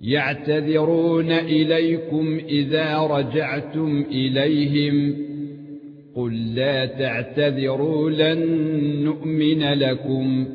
يعتذرون إليكم إذا رجعتم إليهم قل لا تعتذروا لن نؤمن لكم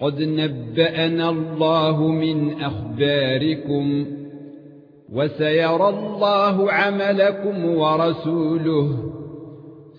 قد نبأنا الله من أخباركم وسيرى الله عملكم ورسوله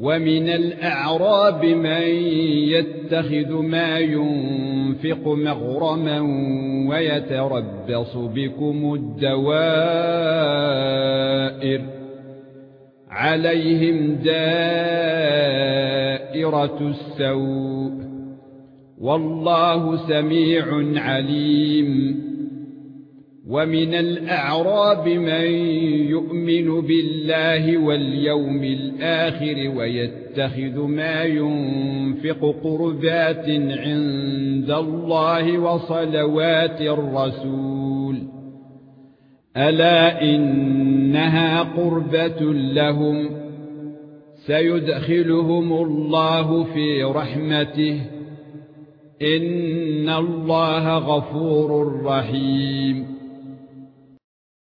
ومن الأعراب من يتخذ ما ينفق مغرما ويتربص بكم الدوائر عليهم دائرة السوء والله سميع عليم ومن الأعراب من يؤمن بالله واليوم الآخر ويتخذ ما ينفق قربات عند الله وصلوات الرسول. ألا إنها قربة لهم؟ سيدخلهم الله في رحمته. إن الله غفور رحيم.